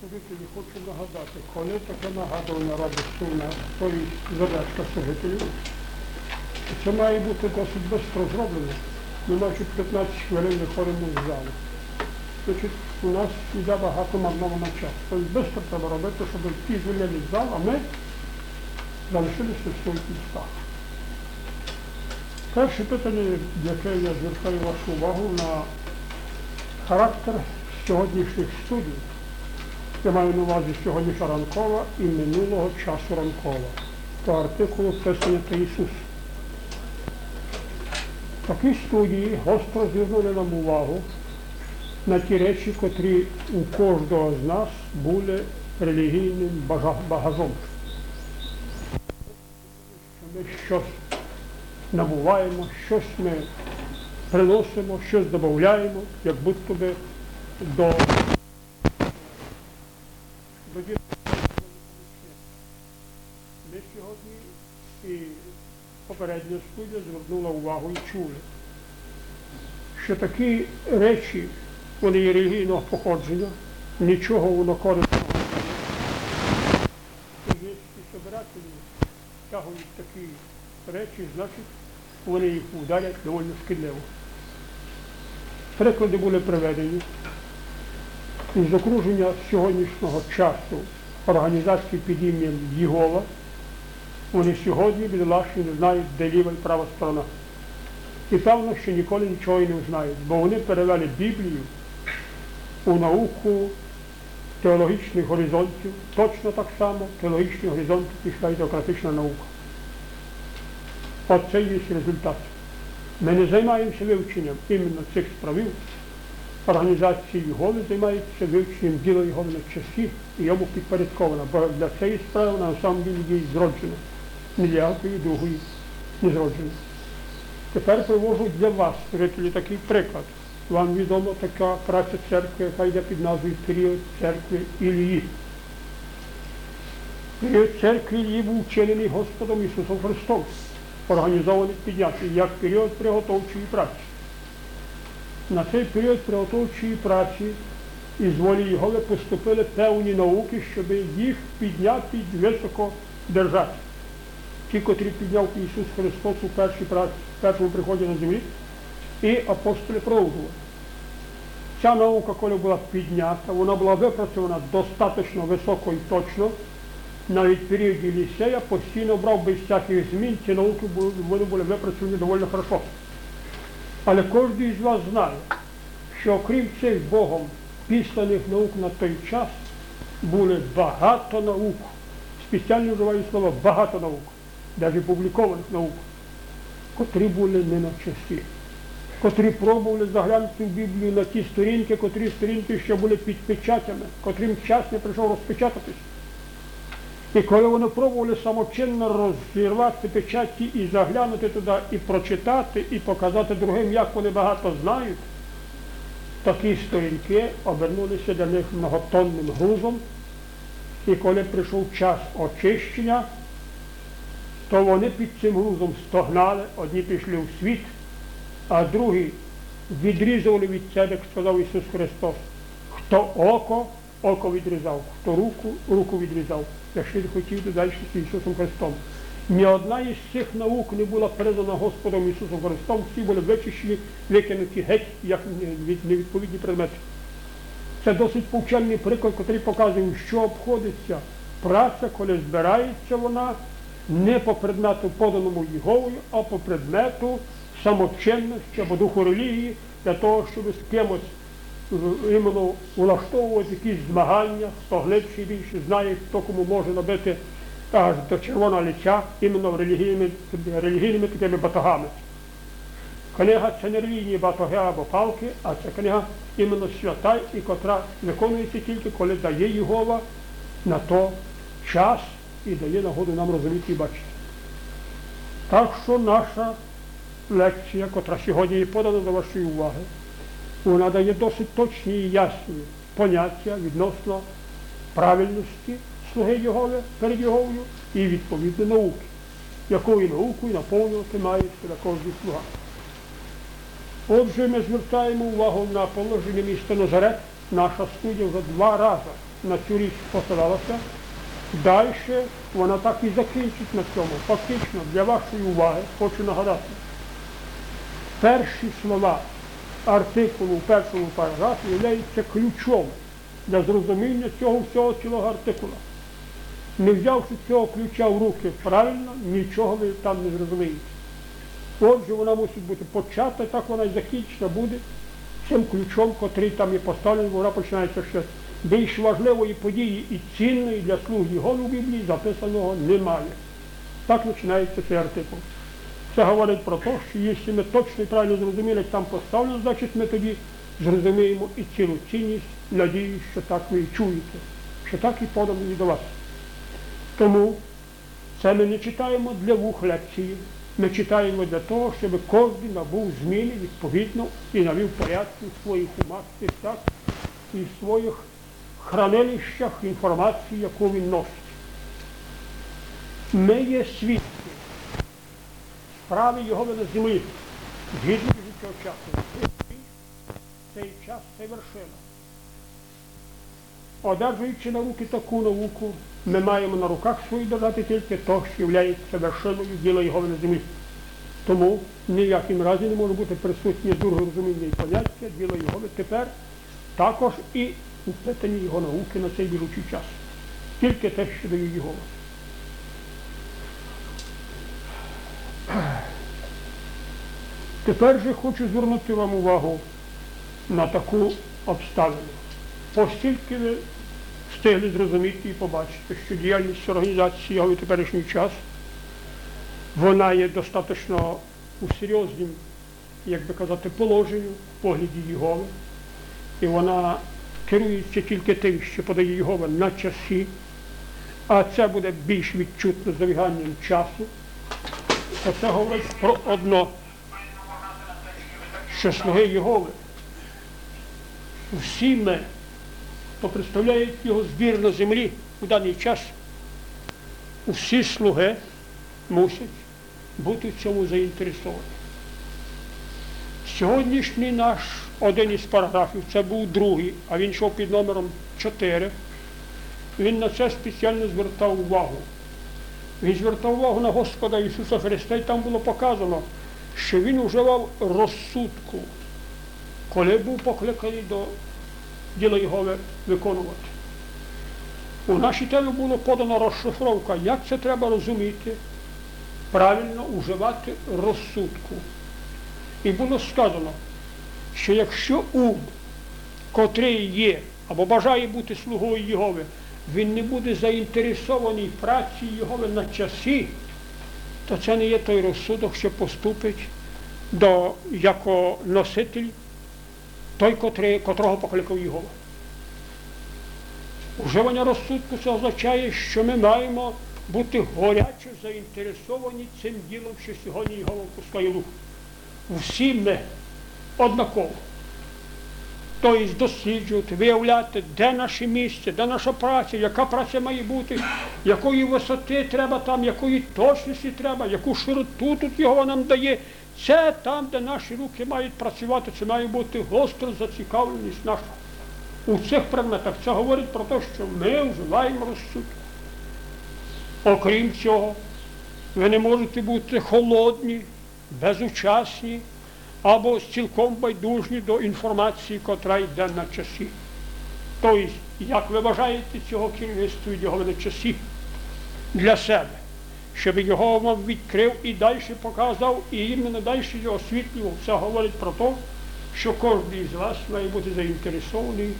служителі хочу нагадати, коли таке нагадування робить і задачка служителів, це має бути досить швидко зроблено. Ми майже 15 хвилин виходимо з залу. Значить, у нас йде багато марного на час. Тобто швидко треба робити, щоб ті звільнили зал, а ми залишилися в своїх містах. Перше питання, яке я звертаю вашу увагу на характер сьогоднішніх студій. Я маю на увазі сьогоднішня ранкова і минулого часу ранкова. По артикулу Писання Ісус. Такі студії гостро звернули нам увагу на ті речі, котрі у кожного з нас були релігійним бага- багажом. Ми щось набуваємо, щось ми приносимо, щось додаємо, як до, до і попередня студія звернула увагу і чули, що такі речі, вони є релігійного походження, нічого воно корисного. І є собирателі тягують такі речі, значить, вони їх ударять доволі шкідливо. Приклади були приведені із окруження сьогоднішнього часу організації під ім'ям Єгова. Вони сьогодні бідолашні не знають, де ліва і права сторона. І певно, що ніколи нічого не знають, бо вони перевели Біблію у науку теологічних горизонтів, точно так само теологічні горизонти пішла і теократична наука. Оце є результат. Ми не займаємося вивченням іменно цих справів. Організації Єгови займаються вивченням діла Єгови на часі і йому підпорядкована, бо для цієї справи на самом ділі є зроджена. Ні для якої другої не зроджена. Тепер привожу для вас, жителі, такий приклад. Вам відома така праця церкви, яка йде під назвою період церкви Ілії. Період церкви Ілії був вчинений Господом Ісусом Христом організований підняття як період приготовчої праці. На цей період приготовчої праці із волі Єгови поступили певні науки, щоб їх підняти високо держати. Ті, котрі підняв Ісус Христос у першому приході на землі, і апостоли продовжували. Ця наука, коли була піднята, вона була випрацьована достатньо високо і точно, навіть в періоді ліцея постійно брав без всяких змін, ці науки були, вони були випрацьовані доволі хорошо. Але кожен з вас знає, що окрім цих Богом післаних наук на той час були багато наук, спеціально вживаю слово багато наук, навіть публікованих наук, котрі були не на часі, котрі пробували заглянути в Біблію на ті сторінки, котрі сторінки ще були під печатями, котрим час не прийшов розпечататись. І коли вони пробували самочинно розірвати печаті і заглянути туди, і прочитати, і показати другим, як вони багато знають, такі сторінки обернулися для них многотонним грузом. І коли прийшов час очищення, то вони під цим грузом стогнали, одні пішли в світ, а другі відрізували від себе, як сказав Ісус Христос. Хто око, око відрізав, хто руку, руку відрізав. Якщо він хотів то далі з Ісусом Христом. Ні одна із цих наук не була передана Господом Ісусом Христом, всі були вичищені, викинуті геть, як невідповідні предмети. Це досить повчальний приклад, який показує, що обходиться праця, коли збирається вона не по предмету, поданому Єговою, а по предмету самочинності або духу релігії, для того, щоб з кимось іменно влаштовувати якісь змагання, хто глибший більше знає, хто кому може набити аж до червоного лиця іменно релігійними, релігійними такими батогами. Книга це не релігійні батоги або палки, а це книга іменно свята, і котра виконується тільки, коли дає Єгова на то час і дає нагоду нам розуміти і бачити. Так що наша лекція, котра сьогодні є подана до вашої уваги, вона дає досить точні і ясні поняття відносно правильності слуги Єгови перед Єговою і відповідно науки, якою наукою наповнювати має себе кожен слуга. Отже, ми звертаємо увагу на положення міста Назарет. Наша студія вже два рази на цю річ посилалася, далі вона так і закінчить на цьому. Фактично, для вашої уваги хочу нагадати. Перші слова артикулу в першому параграфі являються ключом для зрозуміння цього всього цілого артикула. Не взявши цього ключа в руки правильно, нічого ви там не зрозумієте. Отже, вона мусить бути почата, так вона і закінчена буде цим ключом, котрий там є поставлений, вона починається ще більш важливої події і цінної для слуг його в Біблії записаного немає. Так починається цей артикул. Це говорить про те, що якщо ми точно і правильно зрозуміли, там поставлено, значить ми тоді зрозуміємо і цілу цінність, надію, що так ви і чуєте, що так і подано до вас. Тому це ми не читаємо для вух лекції, ми читаємо для того, щоб кожен набув зміни відповідно і навів порядку в своїх умах, і в своїх хранилищах інформації, яку він носить. Ми є свідки справи його на землі, згідно цього часу. Цей час це вершина. Одержуючи на руки таку науку, ми маємо на руках свої держати тільки то, що є вершиною діла його на землі. Тому ніяким разі не може бути присутнє друге розуміння і поняття діла його тепер також і питанні його науки на цей білучий час. Тільки те, що дає його. Тепер же хочу звернути вам увагу на таку обставину. Оскільки ви встигли зрозуміти і побачити, що діяльність організації його в теперішній час, вона є достатньо у серйознім, як би казати, положенню в погляді Єгови, і вона керується тільки тим, що подає Єгова на часі, а це буде більш відчутно завіганням часу, то це говорить про одно, що слуги Єгови, всі ми, хто представляють його збір на землі у даний час, усі слуги мусять бути в цьому заінтересовані. Сьогоднішній наш один із параграфів, це був другий, а він йшов під номером 4. Він на це спеціально звертав увагу. Він звертав увагу на Господа Ісуса Христа, і там було показано, що Він вживав розсудку, коли був покликаний до діла його виконувати. У нашій темі було подано розшифровка, як це треба розуміти, правильно уживати розсудку. І було сказано, що якщо ум, котрий є або бажає бути слугою Єгови, він не буде заінтересований в праці Єгови на часі, то це не є той розсудок, що поступить до як носитель той, котрий, котрого покликав Єгова. Уживання розсудку це означає, що ми маємо бути горяче заінтересовані цим ділом, що сьогодні його впускає рух. Всі ми однаково. Тобто досліджувати, виявляти, де наше місце, де наша праця, яка праця має бути, якої висоти треба там, якої точності треба, яку широту тут його нам дає. Це там, де наші руки мають працювати, це має бути гостро зацікавленість наша. У цих предметах це говорить про те, що ми вживаємо розсудку. Окрім цього, ви не можете бути холодні, безучасні або цілком байдужні до інформації, котра йде на часі. Тобто, як ви вважаєте цього керівництва його на часі для себе, щоб його вам відкрив і далі показав, і іменно далі його освітлював. Це говорить про те, що кожен із вас має бути заінтересований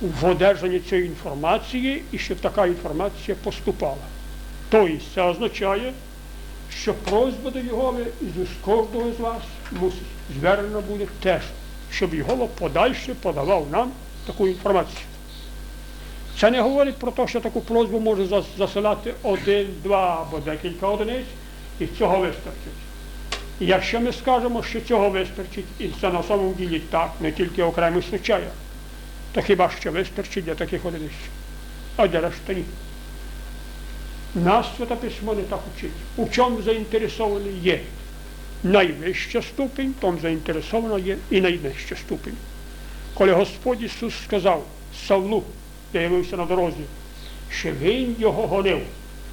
в одержанні цієї інформації і щоб така інформація поступала. Тобто це означає, що просьба до Єгови із кожного з вас мусить звернена буде теж, щоб Єгова подальше подавав нам таку інформацію. Це не говорить про те, що таку просьбу може засилати один, два або декілька одиниць, і цього вистачить. І якщо ми скажемо, що цього вистачить, і це на самому ділі так, не тільки в окремих случаях, то хіба що вистачить для таких одиниць, а для решти ні. Нас Святе Письмо не так учить. У чому заінтересований є найвища ступінь, тому заінтересована є і найнижча ступінь. Коли Господь Ісус сказав Савлу, з'явився на дорозі, що він його гонив,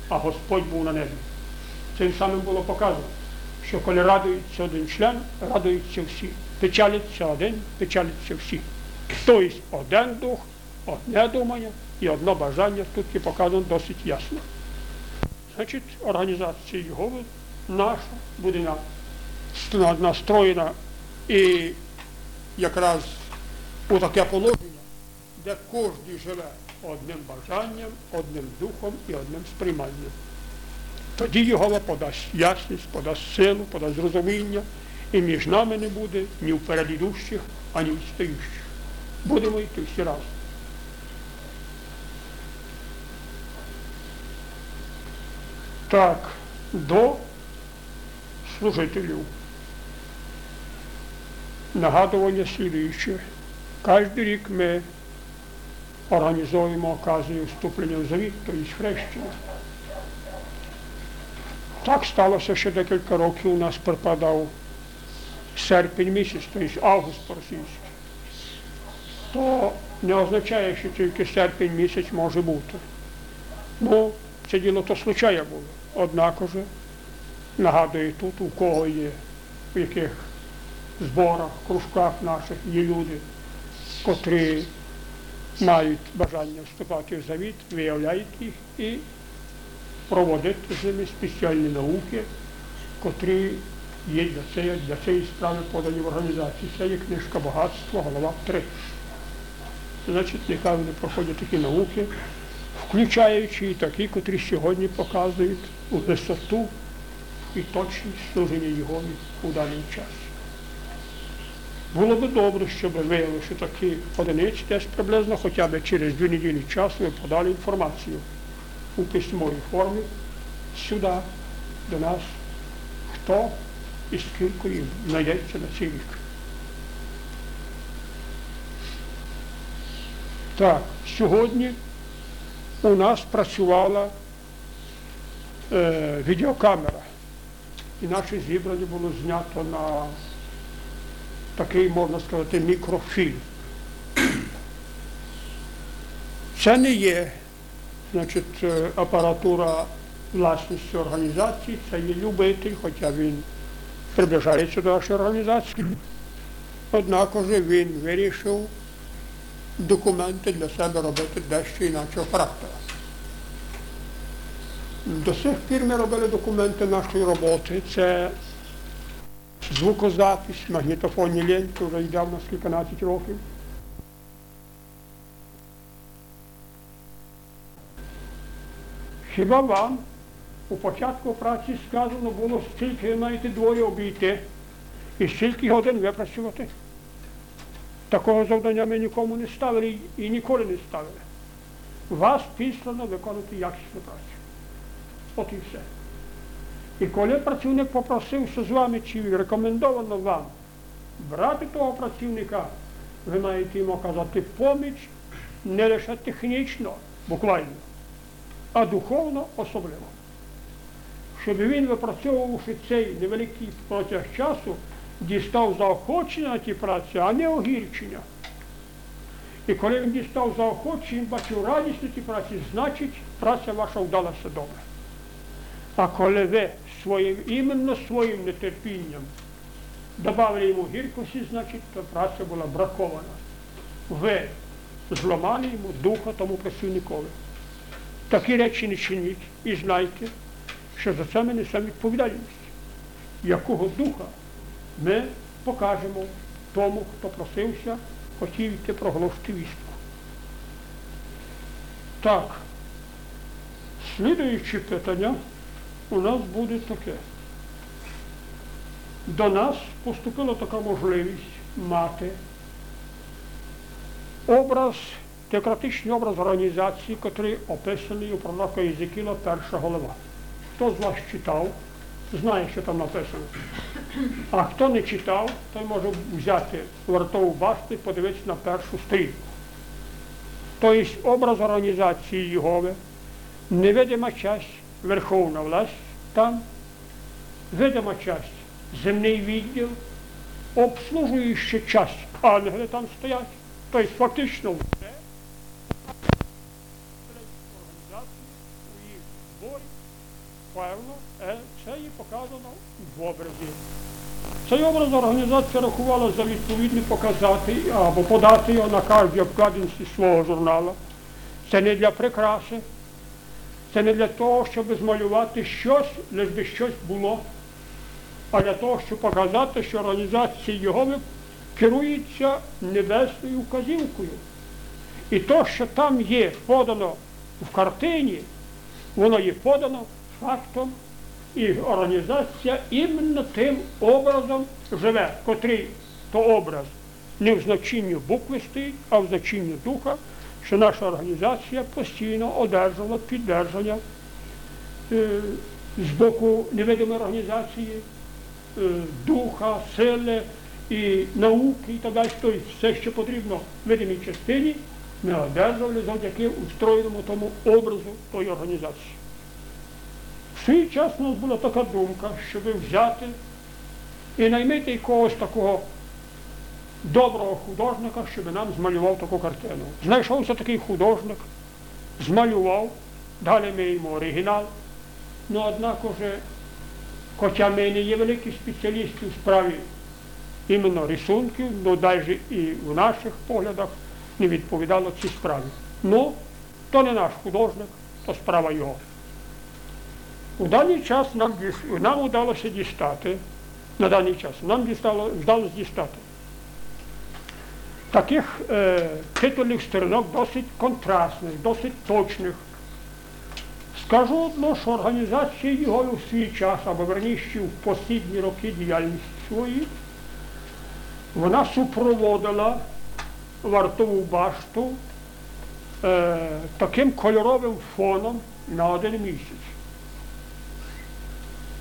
а Господь був на небі. Цим самим було показано, що коли радується один член, радуються всі. Печаляться один, печаляться всі. Тобто один дух, одне думання і одне бажання тут є показано досить ясно. Значить, організація Єгови наша буде настроєна і якраз у таке положення, де кожен живе одним бажанням, одним духом і одним сприйманням. Тоді Єгова подасть ясність, подасть силу, подасть зрозуміння, і між нами не буде ні вперед ідущих, ані відстаючих. Будемо йти всі разом. Так, до служителів. Нагадування слідуюче. Кожен рік ми організовуємо оказію вступлення в завіт, тобто хрещення. Так сталося, що декілька років у нас припадав серпень місяць, тобто август по-російськи. То не означає, що тільки серпень місяць може бути. Ну, це діло то случає було. Однак уже, нагадую тут, у кого є, в яких зборах, кружках наших є люди, котрі мають бажання вступати в завіт, виявляють їх і проводити з ними спеціальні науки, котрі є для цієї, для цієї справи подані в організації. Це є книжка багатства, голова 3. Значить, нехай вони проходять такі науки, включаючи і такі, котрі сьогодні показують висоту і точність служення його у даний час. Було б добре, щоб виявили, що такі одиниці десь приблизно хоча б через дві неділі часу ви подали інформацію у письмовій формі сюди, до нас, хто і скільки їм знайдеться на цей рік. Так, сьогодні у нас працювала е, відеокамера. І наше зібрання було знято на такий, можна сказати, мікрофільм. Це не є значить, е, апаратура власністю організації, це є любитель, хоча він приближається до нашої організації. Однак же він вирішив документи для себе робити дещо інакшого характеру. До сих пір ми робили документи нашої роботи. Це звукозапис, магнітофонні ленти, вже йде в нас кільканадцять років. Хіба вам у початку праці сказано було, скільки маєте двоє обійти і скільки годин випрацювати? Такого завдання ми нікому не ставили і ніколи не ставили. Вас післано виконати якісну працю. От і все. І коли працівник попросився з вами, чи рекомендовано вам брати того працівника, ви маєте йому оказати поміч не лише технічно, буквально, а духовно особливо. Щоб він, випрацьовувавши цей невеликий протяг часу, дістав заохочення на ті праці, а не огірчення. І коли він дістав заохочення, бачив радість на ті праці, значить праця ваша вдалася добре. А коли ви своїм, іменно своїм нетерпінням додали йому гіркості, значить, то праця була бракована. Ви зламали йому духа тому працівникові. Такі речі не чиніть і знайте, що за це ми несемо відповідальність. Якого духа ми покажемо тому, хто просився, хотів йти проголосити вістку. Так, слідуючи питання у нас буде таке. До нас поступила така можливість мати образ, теократичний образ організації, який описаний у пророка Єзекіла перша голова. Хто з вас читав, знає, що там написано. А хто не читав, той може взяти вартову башню і подивитися на першу сторінку. Тобто образ організації Єгови, невидима часть верховна власть там, видима часть, земний відділ, обслужуюча часть ангели там стоять. Тобто фактично все організації, у їх зборі, певно, е, показано в образі. Цей образ організація рахувала за відповідне показати або подати його на кожній обкладинці свого журналу. Це не для прикраси, це не для того, щоб змалювати щось, лиш би щось було, а для того, щоб показати, що організація його керується небесною вказівкою. І то, що там є подано в картині, воно є подано фактом, і організація іменно тим образом живе, котрий то образ не в значенні букви стоїть, а в значенні духа, що наша організація постійно одержала піддержання е, з боку невидимої організації, е, духа, сили і науки і так далі. Тобто все, що потрібно в видимій частині, ми одержали завдяки устроєному тому образу тої організації. Свій час у нас була така думка, щоб взяти і наймити якогось такого доброго художника, щоб нам змалював таку картину. Знайшовся такий художник, змалював, далі ми йому оригінал. Ну, однак уже, хоча ми не є великі спеціалісти у справі іменно рисунків, ну навіть і в наших поглядах не відповідало цій справі. Ну, то не наш художник, то справа його. У даний час нам, нам вдалося дістати, на даний час нам вдалося дістати таких е, титульних сторінок досить контрастних, досить точних. Скажу одно, що організація його у свій час, або верніше в послідні роки діяльності своєї, вона супроводила вартову башту е, таким кольоровим фоном на один місяць.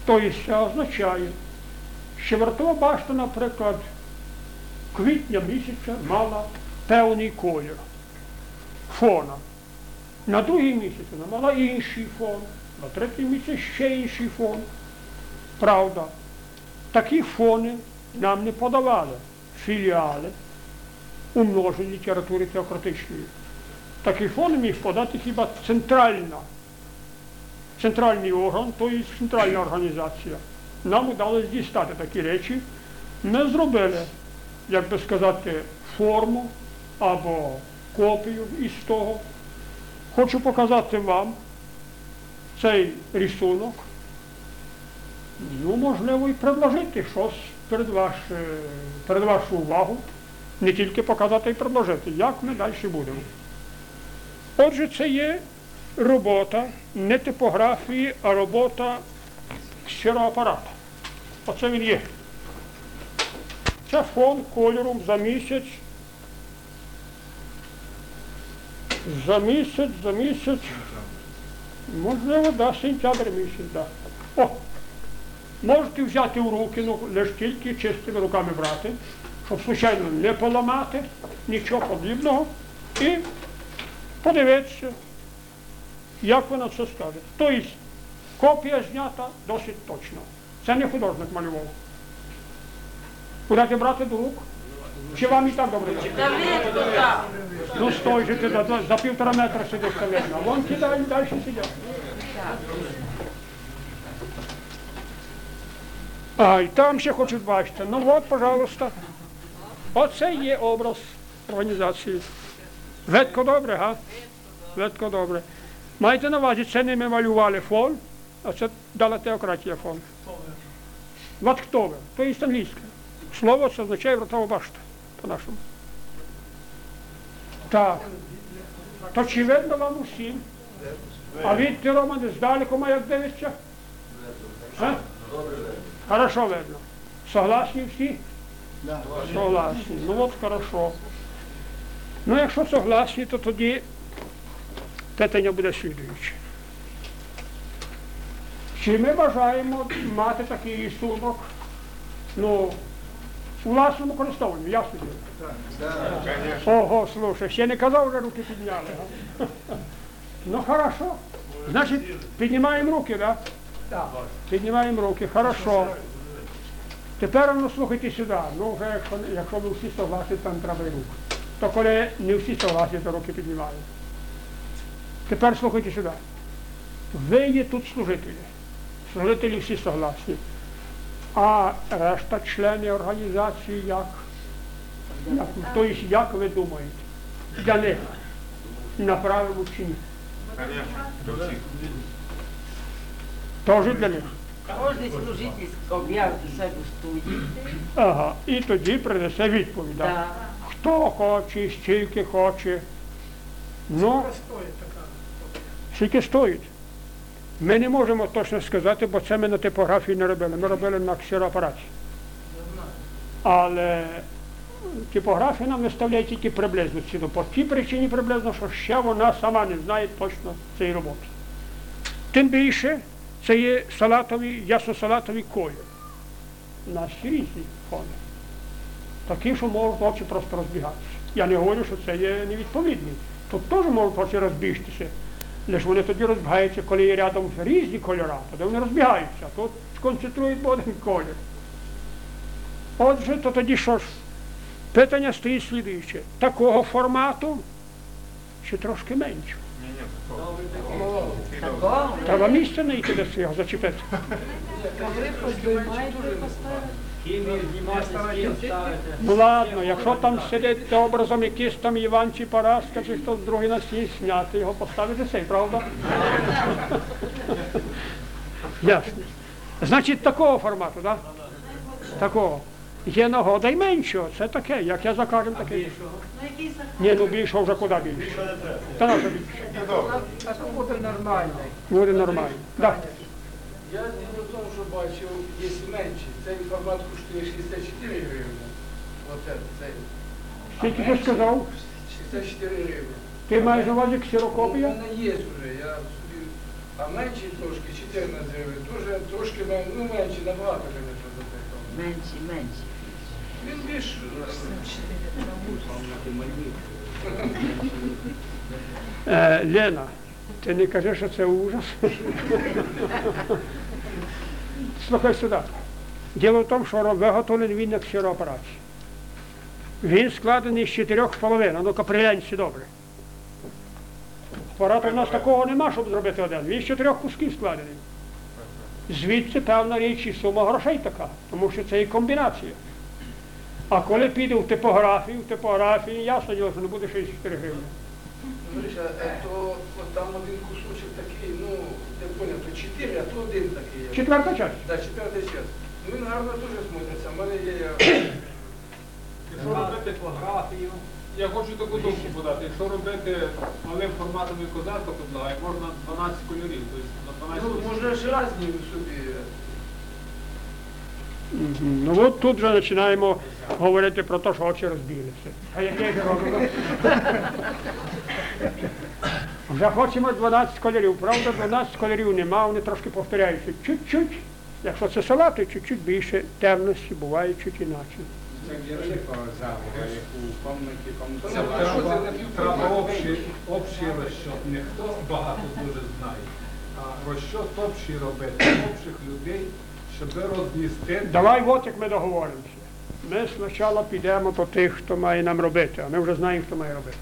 Тобто означає, що вартова башта, наприклад, квітня місяця мала певний колір фона. На другий місяць вона мала інший фон, на третій місяць ще інший фон. Правда, такі фони нам не подавали філіали у множі літератури теократичної. Такі фони міг подати хіба центральна, центральний орган, тобто центральна організація. Нам вдалося дістати такі речі. Ми зробили як би сказати, форму або копію із того. Хочу показати вам цей рисунок. Ну, можливо, і предложити щось перед, ваш, перед вашу увагу. Не тільки показати і предложити, як ми далі будемо. Отже, це є робота не типографії, а робота щирого апарата. Оце він є. Це фон кольором за місяць. За місяць, за місяць. Можливо, да, сентябрь місяць, да. О! Можете взяти в руки, ну лише тільки чистими руками брати, щоб случайно не поламати, нічого подібного. І подивитися, як вона це скаже. Тобто копія знята досить точно. Це не художник малював. Будете брати до рук? Чи вам і так добре? Ну стой же ти за, півтора метра сидиш та видно. Вон кидають, далі сидять. А, і там ще хочуть бачити. Ну от, пожалуйста. Оце є образ організації. Ветко добре, га? Ветко добре. Маєте на увазі, це не ми малювали фон, а це дала теократія фон. Ватхтове, то є англійське. Слово це означає вратова башта по-нашому. Так. То чи видно вам усім? А відти, Романе, здалеку як дивиться? А? Хорошо видно. Согласні всі? Согласні. Ну от хорошо. Ну якщо согласні, то тоді питання буде слідуюче. Чи ми бажаємо мати такий рисунок, ну, у власному користуванні, ясно? Ого, слушай, ще не казав, вже руки підняли. а? Ну хорошо. Значить, піднімаємо руки, так? Да? Піднімаємо руки, хорошо. Тепер ну, слухайте сюди. Ну вже якщо, якщо ви всі согласні, там треба і руки. То коли не всі согласні, то руки піднімають. Тепер слухайте сюди. Ви є тут служителі. Служителі всі согласні. А решта члени організації як? як? Тобто, як ви думаєте? Для них направимо чи ні? Теж для них. Кожний служитель об'явить себе в студії. Ага. І тоді принесе відповідь. да? Да. Хто хоче, скільки хоче. Ну, скільки стоїть. Ми не можемо точно сказати, бо це ми на типографії не робили. Ми робили на ксероапараті. Але типографія нам виставляє тільки приблизно ціну. По тій причині приблизно, що ще вона сама не знає точно цієї роботи. Тим більше це є салатовий, ясно-салатовий колір. У різні фони. Такі, що можуть очі просто розбігатися. Я не говорю, що це є невідповідний. Тут теж можуть очі розбігтися. Лише вони тоді розбігаються, коли є рядом різні кольори, тоді вони розбігаються, тут сконцентрують один колір. Отже, то тоді що ж? Питання стоїть слідуюче. Такого формату чи трошки менше? Треба місце знайти, де його зачепити. Ну ладно, якщо там сидить образом якийсь там Іван чи Параска, чи хтось другий на стіл зняти, його поставити цей, правда? Ясно. Значить, такого формату, так? Такого. Є нагода й меншого, це таке, як я закажем, таке. Ні, ну більше вже куди більше. Та на більше. А то буде нормально. Буде нормально. Я не в тому, що бачив, є і менші. Цей формат коштує 64 гривні. Оце, цей. Скільки ти сказав? 64 гривні. Ти маєш на увазі ксерокопія? мене є вже, я собі. А менші трошки, 14 гривень. Дуже трошки мен- ну, менші, набагато, звісно, за формат. Менші, менші. Він більш Е, Лена, ти не кажи, що це ужас. Слухай сюди. Діло в тому, що виготовлений він на ксероапараті. Він складений з чотирьох половин. А ну-ка приглянься добре. Апарату в нас такого нема, щоб зробити один. Він з чотирьох кусків складений. Звідси певна річ і сума грошей така, тому що це і комбінація. А коли піде в типографію, в типографії ясно діло, що не буде 64 гривні. Е, то там один кусочок такий, ну, я поняв, то 4, а то один такий. Четверта часть. Да, четвертий час. Ну він гарно дуже смотриться. У мене є. я- Якщо робити типографію, Я хочу таку думку подати. Якщо робити малим форматом і козак, то предлагаю, можна 12 кольорів. Тобто на 12 Ну, може ж разні собі. Мгм. Ну от тут вже починаємо говорити про те, що очі розбіглися. А яке ж робимо? Вже хочемо 12 кольорів. Правда, 12 кольорів нема, вони трошки повторяються чуть-чуть. Якщо це салати, чуть-чуть більше темності, буває чуть іначе. Це Це а що це треба, на пів треба общий, общий розчот. Не хто багато дуже знає, а розчот общий робити, общих людей, щоб розмістити. Давай от як ми договоримося. Ми спочатку підемо до тих, хто має нам робити, а ми вже знаємо, хто має робити.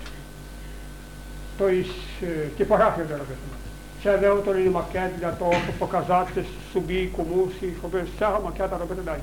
Тобто е, типографію вже. Це виготовлений макет для того, щоб показати собі комусь, і щоб з цього макета робити далі.